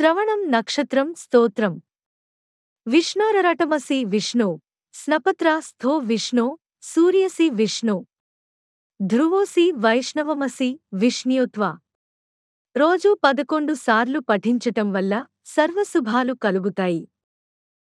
శ్రవణం నక్షత్రం స్తోత్రం. విష్ణోరటమసి విష్ణు స్నపత్రా స్థో విష్ణు సూర్యసి విష్ణు ధ్రువోసి వైష్ణవమసి విష్ణుత్వ రోజూ పదకొండు సార్లు పఠించటం వల్ల సర్వశుభాలు కలుగుతాయి.